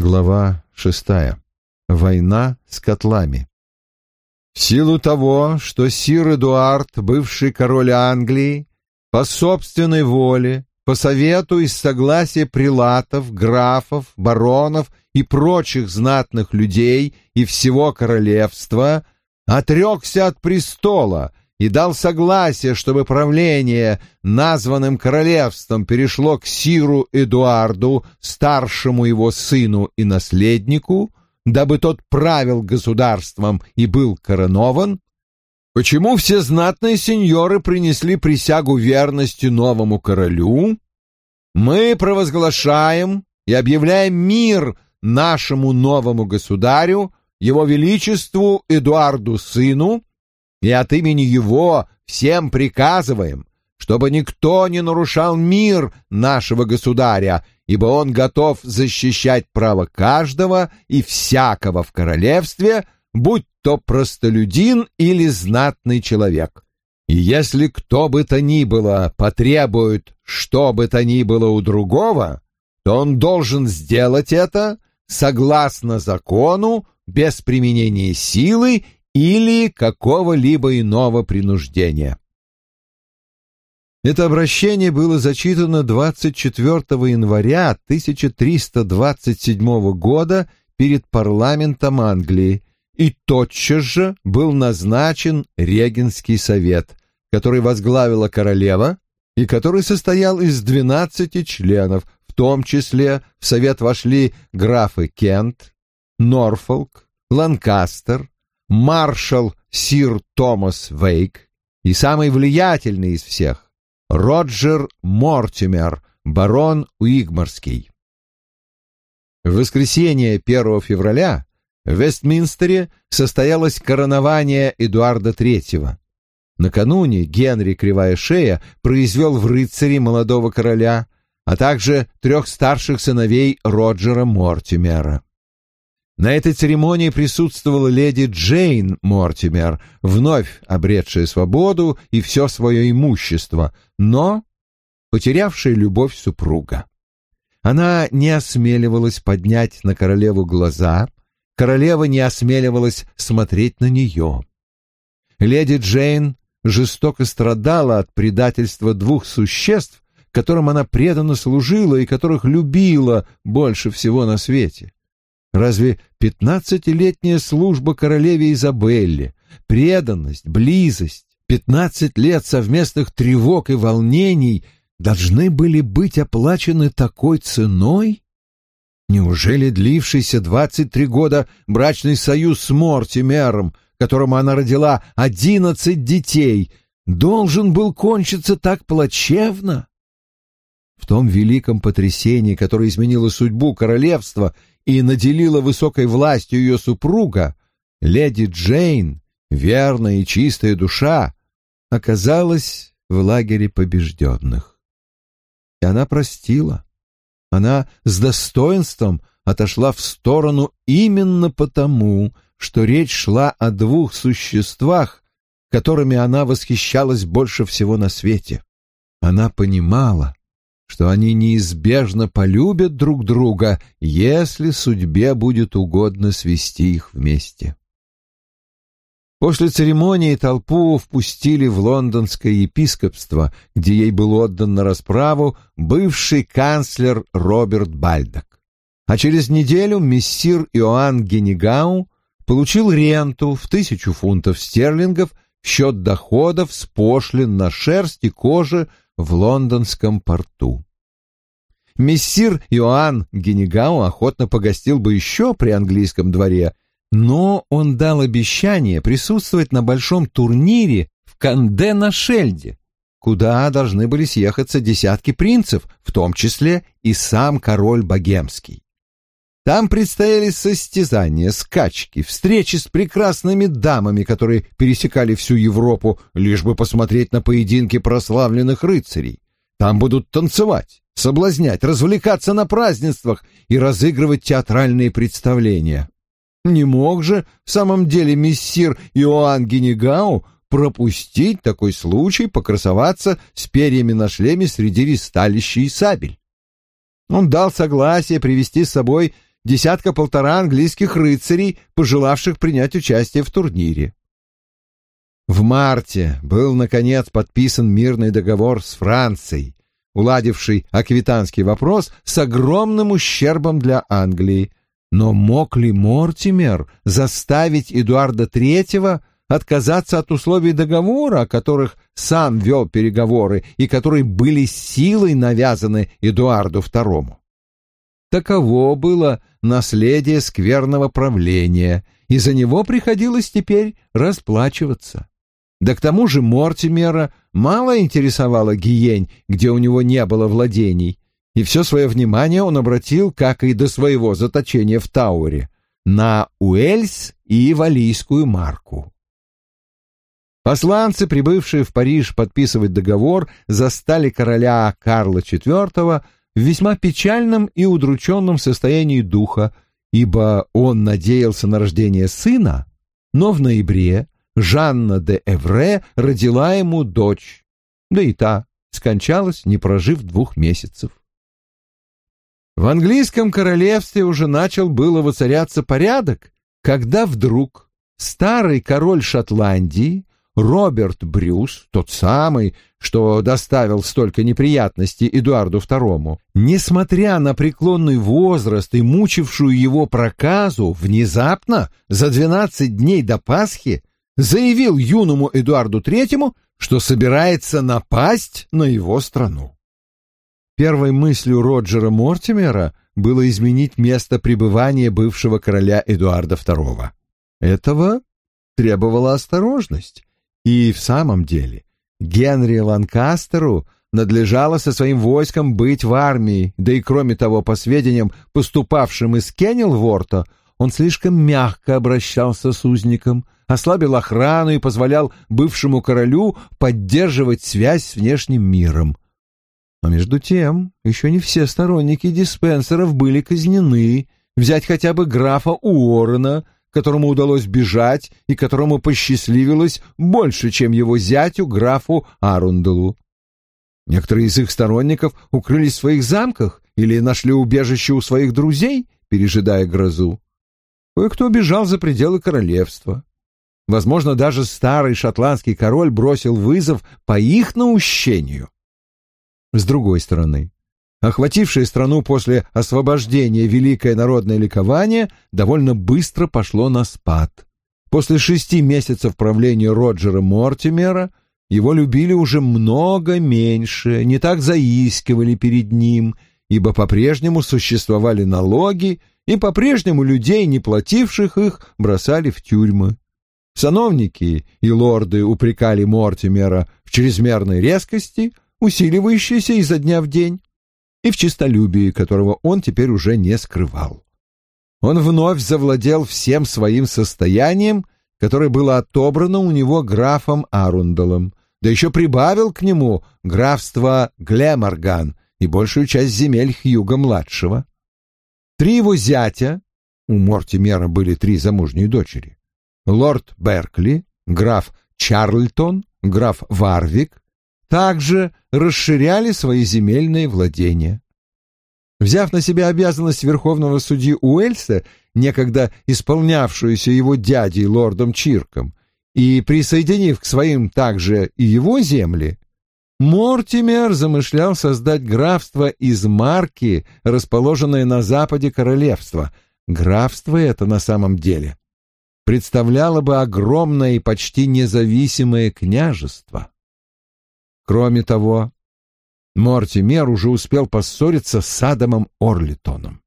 Глава шестая. Война с котлами. В силу того, что сир Эдуард, бывший король Англии, по собственной воле, по совету и согласия прилатов, графов, баронов и прочих знатных людей и всего королевства, отрекся от престола и дал согласие, чтобы правление названным королевством перешло к Сиру Эдуарду, старшему его сыну и наследнику, дабы тот правил государством и был коронован, почему все знатные сеньоры принесли присягу верности новому королю, мы провозглашаем и объявляем мир нашему новому государю, его величеству Эдуарду сыну, и от имени его всем приказываем, чтобы никто не нарушал мир нашего государя, ибо он готов защищать право каждого и всякого в королевстве, будь то простолюдин или знатный человек. И если кто бы то ни было потребует что бы то ни было у другого, то он должен сделать это согласно закону, без применения силы или какого-либо иного принуждения. Это обращение было зачитано 24 января 1327 года перед парламентом Англии, и тотчас же был назначен Регенский совет, который возглавила королева и который состоял из 12 членов, в том числе в совет вошли графы Кент, Норфолк, Ланкастер, маршал сир Томас Вейк и самый влиятельный из всех Роджер Мортимер, барон Уигмарский. В воскресенье 1 февраля в Вестминстере состоялось коронование Эдуарда III. Накануне Генри Кривая Шея произвел в рыцари молодого короля, а также трех старших сыновей Роджера Мортимера. На этой церемонии присутствовала леди Джейн Мортимер, вновь обретшая свободу и все свое имущество, но потерявшая любовь супруга. Она не осмеливалась поднять на королеву глаза, королева не осмеливалась смотреть на нее. Леди Джейн жестоко страдала от предательства двух существ, которым она преданно служила и которых любила больше всего на свете. Разве пятнадцатилетняя служба королеве Изабелле, преданность, близость, пятнадцать лет совместных тревог и волнений должны были быть оплачены такой ценой? Неужели длившийся двадцать три года брачный союз с Мортимером, которому она родила одиннадцать детей, должен был кончиться так плачевно? В том великом потрясении, которое изменило судьбу королевства и наделила высокой властью ее супруга, леди Джейн, верная и чистая душа, оказалась в лагере побежденных. И она простила. Она с достоинством отошла в сторону именно потому, что речь шла о двух существах, которыми она восхищалась больше всего на свете. Она понимала, что они неизбежно полюбят друг друга, если судьбе будет угодно свести их вместе. После церемонии толпу впустили в лондонское епископство, где ей был отдан на расправу бывший канцлер Роберт Бальдок. А через неделю мессир Иоанн Генегау получил ренту в тысячу фунтов стерлингов в счет доходов с пошлин на шерсть и кожу в лондонском порту. Мессир Иоанн Генегау охотно погостил бы еще при английском дворе, но он дал обещание присутствовать на большом турнире в Канде на Шельде, куда должны были съехаться десятки принцев, в том числе и сам король богемский. Там предстояли состязания, скачки, встречи с прекрасными дамами, которые пересекали всю Европу, лишь бы посмотреть на поединки прославленных рыцарей. Там будут танцевать, соблазнять, развлекаться на празднествах и разыгрывать театральные представления. Не мог же в самом деле мессир Иоанн Генегау пропустить такой случай покрасоваться с перьями на шлеме среди ристалища и сабель. Он дал согласие привести с собой десятка-полтора английских рыцарей, пожелавших принять участие в турнире. В марте был, наконец, подписан мирный договор с Францией, уладивший аквитанский вопрос с огромным ущербом для Англии. Но мог ли Мортимер заставить Эдуарда Третьего отказаться от условий договора, о которых сам вел переговоры и которые были силой навязаны Эдуарду II? Таково было наследие скверного правления, и за него приходилось теперь расплачиваться. Да к тому же Мортимера мало интересовала Гиень, где у него не было владений, и все свое внимание он обратил, как и до своего заточения в Тауре, на Уэльс и Валийскую марку. Посланцы, прибывшие в Париж подписывать договор, застали короля Карла IV в весьма печальном и удрученном состоянии духа, ибо он надеялся на рождение сына, но в ноябре Жанна де Эвре родила ему дочь, да и та скончалась, не прожив двух месяцев. В английском королевстве уже начал было воцаряться порядок, когда вдруг старый король Шотландии Роберт Брюс, тот самый, что доставил столько неприятностей Эдуарду II, несмотря на преклонный возраст и мучившую его проказу, внезапно, за двенадцать дней до Пасхи, заявил юному Эдуарду Третьему, что собирается напасть на его страну. Первой мыслью Роджера Мортимера было изменить место пребывания бывшего короля Эдуарда II. Этого требовала осторожность, и в самом деле Генри Ланкастеру надлежало со своим войском быть в армии, да и кроме того, по сведениям, поступавшим из Кеннелворта, он слишком мягко обращался с узником, ослабил охрану и позволял бывшему королю поддерживать связь с внешним миром. Но между тем, еще не все сторонники диспенсеров были казнены. Взять хотя бы графа Уоррена, которому удалось бежать и которому посчастливилось больше, чем его зятю, графу Арунделу. Некоторые из их сторонников укрылись в своих замках или нашли убежище у своих друзей, пережидая грозу. Кое-кто бежал за пределы королевства. Возможно, даже старый шотландский король бросил вызов по их наущению. С другой стороны, охватившее страну после освобождения великое народное ликование довольно быстро пошло на спад. После шести месяцев правления Роджера Мортимера его любили уже много меньше, не так заискивали перед ним, ибо по-прежнему существовали налоги, и по-прежнему людей, не плативших их, бросали в тюрьмы. Сановники и лорды упрекали Мортимера в чрезмерной резкости, усиливающейся изо дня в день, и в честолюбии, которого он теперь уже не скрывал. Он вновь завладел всем своим состоянием, которое было отобрано у него графом Арундалом, да еще прибавил к нему графство Глеморган и большую часть земель Хьюга-младшего. Три его зятя, у Мортимера были три замужние дочери, лорд Беркли, граф Чарльтон, граф Варвик, также расширяли свои земельные владения. Взяв на себя обязанность верховного судьи Уэльса, некогда исполнявшуюся его дядей лордом Чирком, и присоединив к своим также и его земли, Мортимер замышлял создать графство из марки, расположенное на западе королевства. Графство это на самом деле представляло бы огромное и почти независимое княжество. Кроме того, Мортимер уже успел поссориться с Адамом Орлитоном.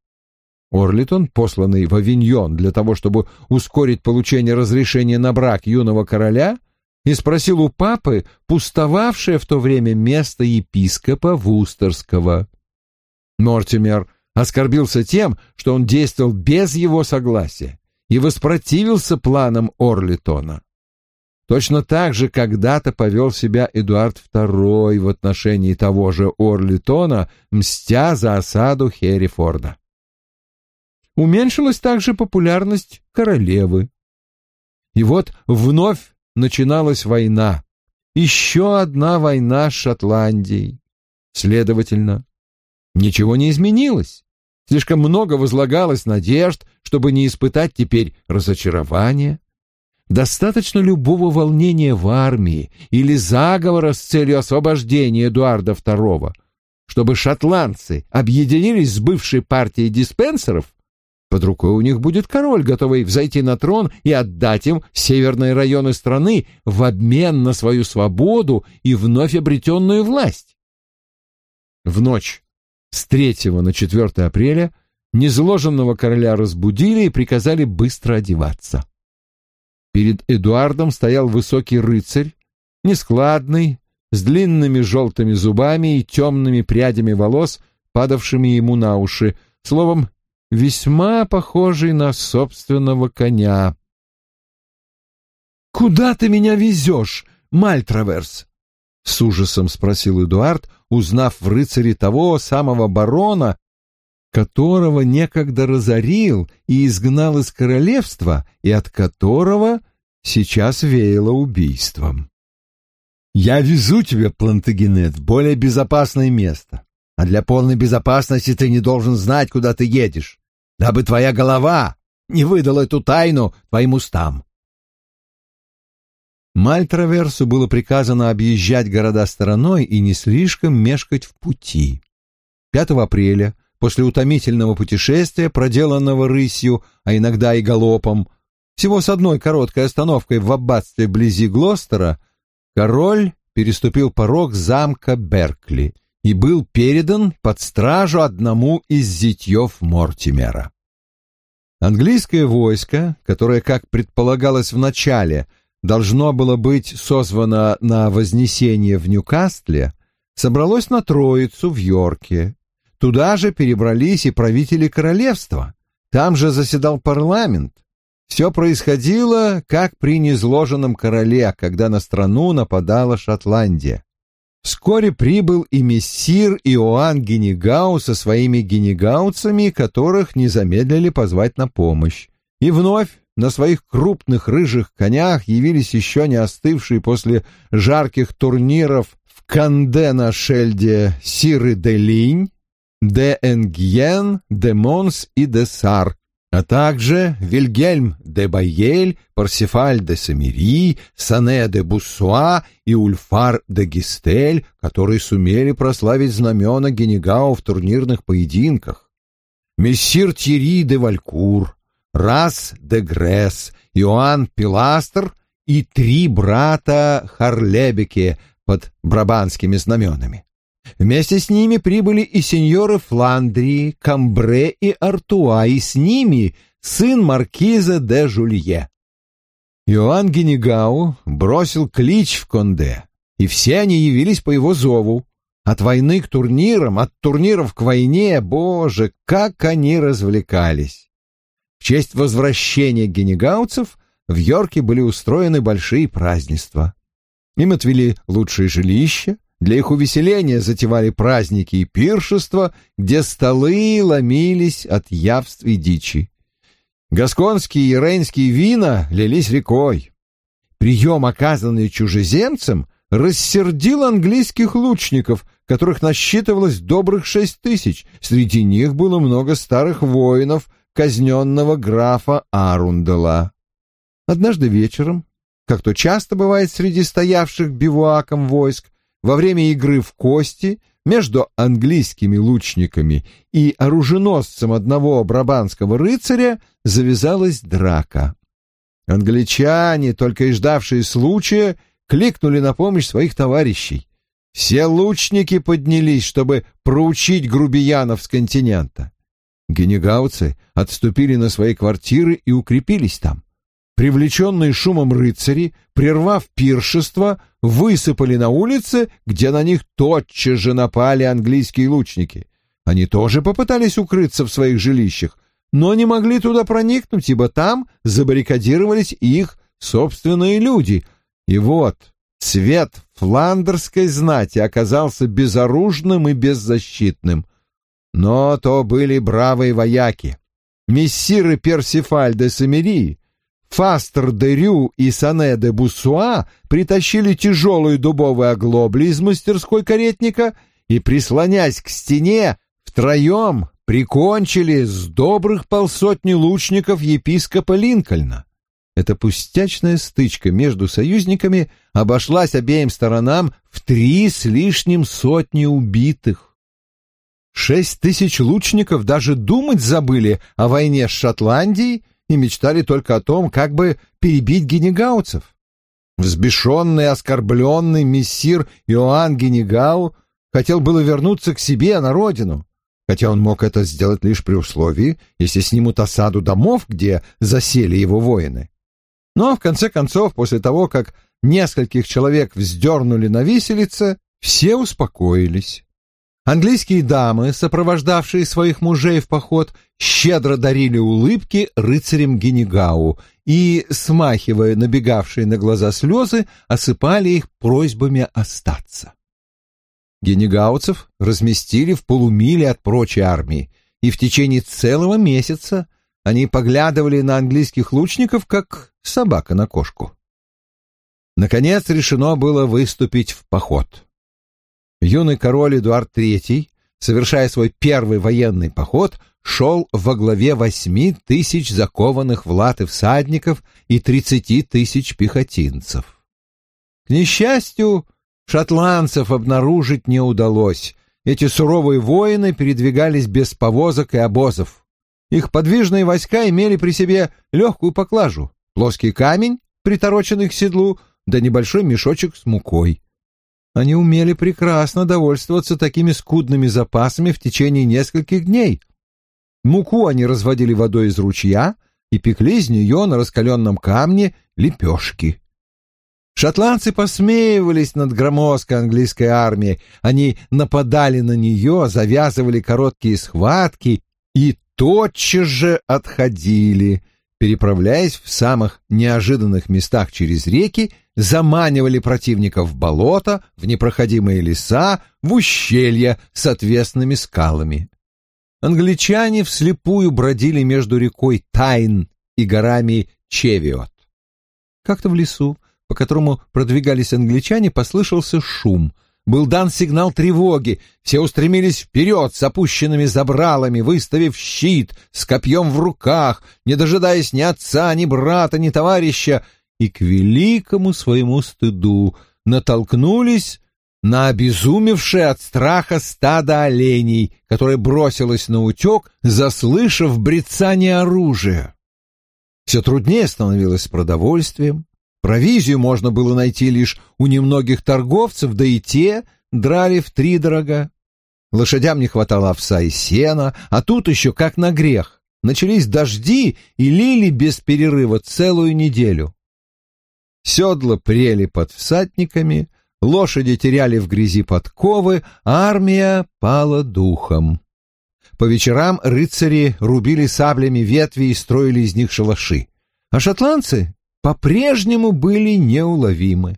Орлитон, посланный в Авиньон для того, чтобы ускорить получение разрешения на брак юного короля, и спросил у папы пустовавшее в то время место епископа Вустерского. Мортимер оскорбился тем, что он действовал без его согласия и воспротивился планам Орлитона. Точно так же когда-то повел себя Эдуард II в отношении того же Орлитона, мстя за осаду Херрифорда. Уменьшилась также популярность королевы. И вот вновь начиналась война. Еще одна война с Шотландией. Следовательно, ничего не изменилось. Слишком много возлагалось надежд, чтобы не испытать теперь разочарования. Достаточно любого волнения в армии или заговора с целью освобождения Эдуарда II, чтобы шотландцы объединились с бывшей партией диспенсеров, под рукой у них будет король, готовый взойти на трон и отдать им северные районы страны в обмен на свою свободу и вновь обретенную власть. В ночь с 3 на 4 апреля незложенного короля разбудили и приказали быстро одеваться. Перед Эдуардом стоял высокий рыцарь, нескладный, с длинными желтыми зубами и темными прядями волос, падавшими ему на уши, словом, весьма похожий на собственного коня. «Куда ты меня везешь, Мальтраверс?» — с ужасом спросил Эдуард, узнав в рыцаре того самого барона, которого некогда разорил и изгнал из королевства, и от которого сейчас веяло убийством. «Я везу тебя, Плантагенет, в более безопасное место, а для полной безопасности ты не должен знать, куда ты едешь, дабы твоя голова не выдала эту тайну твоим устам». Мальтраверсу было приказано объезжать города стороной и не слишком мешкать в пути. 5 апреля После утомительного путешествия, проделанного рысью, а иногда и галопом, всего с одной короткой остановкой в аббатстве вблизи Глостера, король переступил порог замка Беркли и был передан под стражу одному из зятьев Мортимера. Английское войско, которое, как предполагалось в начале, должно было быть созвано на Вознесение в Ньюкасле, собралось на Троицу в Йорке, Туда же перебрались и правители королевства. Там же заседал парламент. Все происходило, как при незложенном короле, когда на страну нападала Шотландия. Вскоре прибыл и мессир Иоанн Генегау со своими генегауцами, которых не замедлили позвать на помощь. И вновь на своих крупных рыжих конях явились еще не остывшие после жарких турниров в Канде-на-Шельде Сиры де Линь, де Энгьен, де Монс и де Сар, а также Вильгельм де Байель, Парсифаль де Самири, Сане де Буссуа и Ульфар де Гистель, которые сумели прославить знамена Генегау в турнирных поединках. Мессир Тири де Валькур, Рас де Гресс, Иоанн Пиластр и три брата Харлебеке под брабанскими знаменами. Вместе с ними прибыли и сеньоры Фландрии, Камбре и Артуа, и с ними сын маркиза де Жулье. Иоанн Генегау бросил клич в Конде, и все они явились по его зову. От войны к турнирам, от турниров к войне, боже, как они развлекались! В честь возвращения генегауцев в Йорке были устроены большие празднества. Им отвели лучшие жилища, для их увеселения затевали праздники и пиршества, где столы ломились от явств и дичи. Гасконские и рейнские вина лились рекой. Прием, оказанный чужеземцам, рассердил английских лучников, которых насчитывалось добрых шесть тысяч. Среди них было много старых воинов казненного графа Арундела. Однажды вечером, как то часто бывает среди стоявших бивуаком войск, во время игры в кости между английскими лучниками и оруженосцем одного брабанского рыцаря завязалась драка. Англичане, только и ждавшие случая, кликнули на помощь своих товарищей. Все лучники поднялись, чтобы проучить грубиянов с континента. Генегауцы отступили на свои квартиры и укрепились там. Привлеченные шумом рыцари, прервав пиршество, высыпали на улицы, где на них тотчас же напали английские лучники. Они тоже попытались укрыться в своих жилищах, но не могли туда проникнуть, ибо там забаррикадировались их собственные люди. И вот цвет фландерской знати оказался безоружным и беззащитным. Но то были бравые вояки. Мессиры Персифаль де Самирии, Фастер де Рю и Сане де Буссуа притащили тяжелые дубовые оглобли из мастерской каретника и, прислонясь к стене, втроем прикончили с добрых полсотни лучников епископа Линкольна. Эта пустячная стычка между союзниками обошлась обеим сторонам в три с лишним сотни убитых. Шесть тысяч лучников даже думать забыли о войне с Шотландией и мечтали только о том, как бы перебить генегауцев. Взбешенный, оскорбленный мессир Иоанн Генегау хотел было вернуться к себе на родину, хотя он мог это сделать лишь при условии, если снимут осаду домов, где засели его воины. Но, в конце концов, после того, как нескольких человек вздернули на виселице, все успокоились. Английские дамы, сопровождавшие своих мужей в поход, щедро дарили улыбки рыцарям Генегау и, смахивая набегавшие на глаза слезы, осыпали их просьбами остаться. Генегауцев разместили в полумиле от прочей армии, и в течение целого месяца они поглядывали на английских лучников, как собака на кошку. Наконец решено было выступить в поход юный король Эдуард III, совершая свой первый военный поход, шел во главе восьми тысяч закованных в латы всадников и тридцати тысяч пехотинцев. К несчастью, шотландцев обнаружить не удалось. Эти суровые воины передвигались без повозок и обозов. Их подвижные войска имели при себе легкую поклажу, плоский камень, притороченный к седлу, да небольшой мешочек с мукой. Они умели прекрасно довольствоваться такими скудными запасами в течение нескольких дней. Муку они разводили водой из ручья и пекли из нее на раскаленном камне лепешки. Шотландцы посмеивались над громоздкой английской армией. Они нападали на нее, завязывали короткие схватки и тотчас же отходили, переправляясь в самых неожиданных местах через реки заманивали противников в болото, в непроходимые леса, в ущелья с отвесными скалами. Англичане вслепую бродили между рекой Тайн и горами Чевиот. Как-то в лесу, по которому продвигались англичане, послышался шум. Был дан сигнал тревоги, все устремились вперед с опущенными забралами, выставив щит, с копьем в руках, не дожидаясь ни отца, ни брата, ни товарища, и к великому своему стыду натолкнулись на обезумевшее от страха стадо оленей, которое бросилось на утек, заслышав брецание оружия. Все труднее становилось с продовольствием. Провизию можно было найти лишь у немногих торговцев, да и те драли в три дорога. Лошадям не хватало овса и сена, а тут еще как на грех. Начались дожди и лили без перерыва целую неделю. Седла прели под всадниками, лошади теряли в грязи подковы, а армия пала духом. По вечерам рыцари рубили саблями ветви и строили из них шалаши, а шотландцы по-прежнему были неуловимы.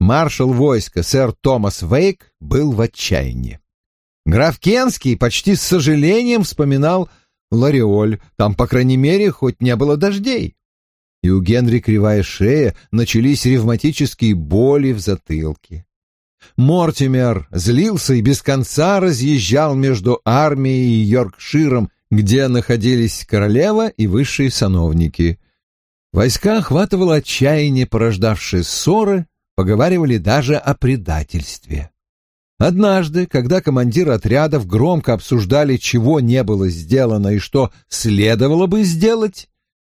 Маршал войска сэр Томас Вейк был в отчаянии. Граф Кенский почти с сожалением вспоминал Лариоль, там, по крайней мере, хоть не было дождей и у Генри кривая шея, начались ревматические боли в затылке. Мортимер злился и без конца разъезжал между армией и Йоркширом, где находились королева и высшие сановники. Войска охватывало отчаяние, порождавшее ссоры, поговаривали даже о предательстве. Однажды, когда командиры отрядов громко обсуждали, чего не было сделано и что следовало бы сделать,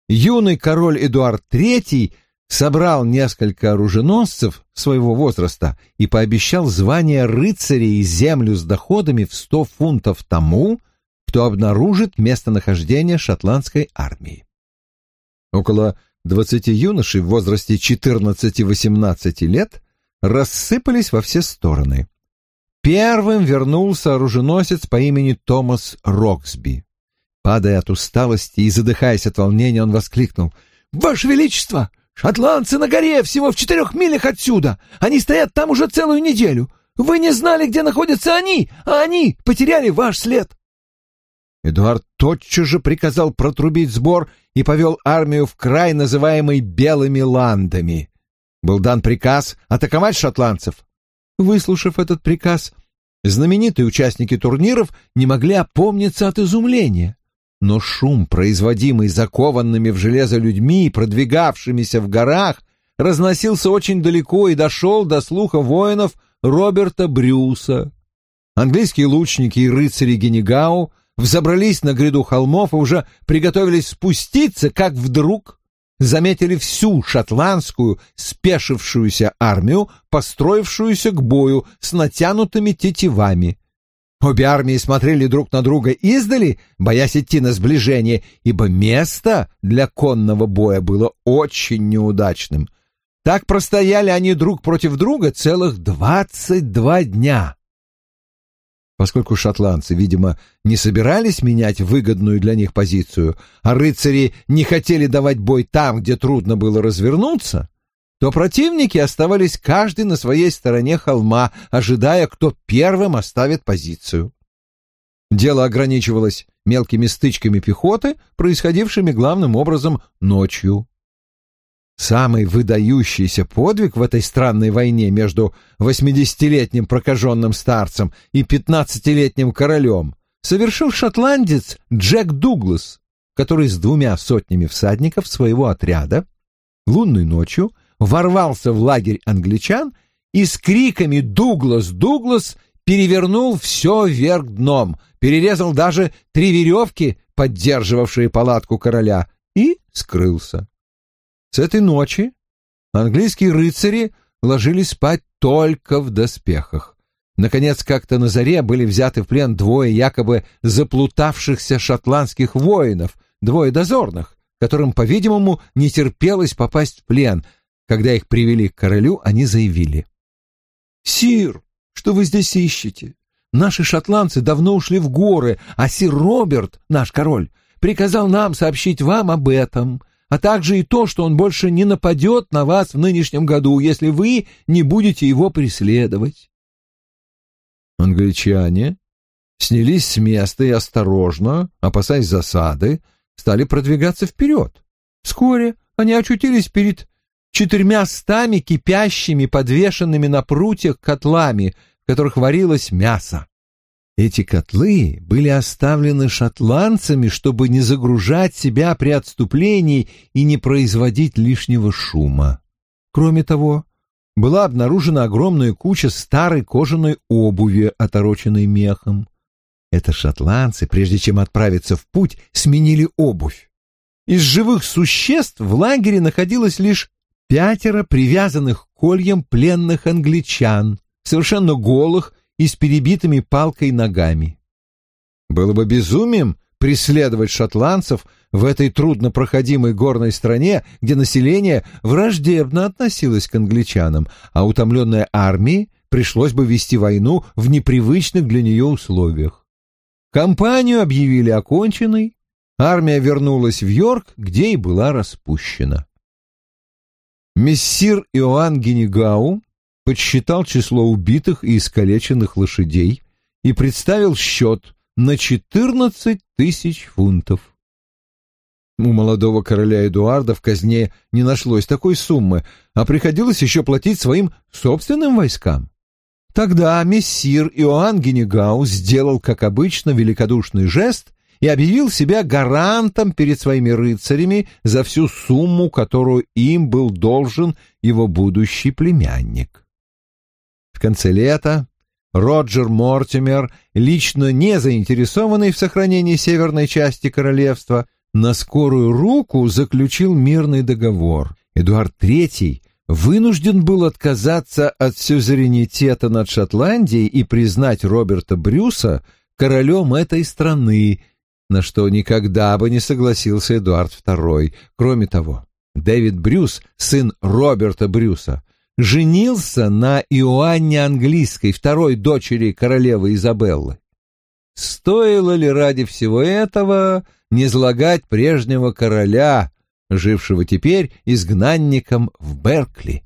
юный король Эдуард III собрал несколько оруженосцев своего возраста и пообещал звание рыцаря и землю с доходами в сто фунтов тому, кто обнаружит местонахождение шотландской армии. Около двадцати юношей в возрасте 14-18 лет рассыпались во все стороны. Первым вернулся оруженосец по имени Томас Роксби. Падая от усталости и задыхаясь от волнения, он воскликнул. «Ваше Величество! Шотландцы на горе, всего в четырех милях отсюда! Они стоят там уже целую неделю! Вы не знали, где находятся они, а они потеряли ваш след!» Эдуард тотчас же приказал протрубить сбор и повел армию в край, называемый Белыми Ландами. Был дан приказ атаковать шотландцев. Выслушав этот приказ, Знаменитые участники турниров не могли опомниться от изумления. Но шум, производимый закованными в железо людьми, продвигавшимися в горах, разносился очень далеко и дошел до слуха воинов Роберта Брюса. Английские лучники и рыцари Генегау взобрались на гряду холмов и уже приготовились спуститься, как вдруг заметили всю шотландскую спешившуюся армию, построившуюся к бою с натянутыми тетивами. Обе армии смотрели друг на друга издали, боясь идти на сближение, ибо место для конного боя было очень неудачным. Так простояли они друг против друга целых двадцать два дня. Поскольку шотландцы, видимо, не собирались менять выгодную для них позицию, а рыцари не хотели давать бой там, где трудно было развернуться, то противники оставались каждый на своей стороне холма, ожидая, кто первым оставит позицию. Дело ограничивалось мелкими стычками пехоты, происходившими главным образом ночью. Самый выдающийся подвиг в этой странной войне между восьмидесятилетним прокаженным старцем и пятнадцатилетним королем совершил шотландец Джек Дуглас, который с двумя сотнями всадников своего отряда лунной ночью ворвался в лагерь англичан и с криками «Дуглас! Дуглас!» перевернул все вверх дном, перерезал даже три веревки, поддерживавшие палатку короля, и скрылся. С этой ночи английские рыцари ложились спать только в доспехах. Наконец, как-то на заре были взяты в плен двое якобы заплутавшихся шотландских воинов, двое дозорных, которым, по-видимому, не терпелось попасть в плен. Когда их привели к королю, они заявили. «Сир, что вы здесь ищете? Наши шотландцы давно ушли в горы, а сир Роберт, наш король, приказал нам сообщить вам об этом а также и то, что он больше не нападет на вас в нынешнем году, если вы не будете его преследовать. Англичане снялись с места и осторожно, опасаясь засады, стали продвигаться вперед. Вскоре они очутились перед четырьмя стами кипящими, подвешенными на прутьях котлами, в которых варилось мясо. Эти котлы были оставлены шотландцами, чтобы не загружать себя при отступлении и не производить лишнего шума. Кроме того, была обнаружена огромная куча старой кожаной обуви, отороченной мехом. Это шотландцы, прежде чем отправиться в путь, сменили обувь. Из живых существ в лагере находилось лишь пятеро привязанных к пленных англичан, совершенно голых и с перебитыми палкой ногами. Было бы безумием преследовать шотландцев в этой труднопроходимой горной стране, где население враждебно относилось к англичанам, а утомленной армии пришлось бы вести войну в непривычных для нее условиях. Кампанию объявили оконченной, армия вернулась в Йорк, где и была распущена. Мессир Иоанн Генегау подсчитал число убитых и искалеченных лошадей и представил счет на четырнадцать тысяч фунтов. У молодого короля Эдуарда в казне не нашлось такой суммы, а приходилось еще платить своим собственным войскам. Тогда мессир Иоанн Генегау сделал, как обычно, великодушный жест и объявил себя гарантом перед своими рыцарями за всю сумму, которую им был должен его будущий племянник. В конце лета Роджер Мортимер, лично не заинтересованный в сохранении северной части королевства, на скорую руку заключил мирный договор. Эдуард III вынужден был отказаться от сюзеренитета над Шотландией и признать Роберта Брюса королем этой страны, на что никогда бы не согласился Эдуард II. Кроме того, Дэвид Брюс, сын Роберта Брюса, женился на Иоанне Английской, второй дочери королевы Изабеллы. Стоило ли ради всего этого не злагать прежнего короля, жившего теперь изгнанником в Беркли?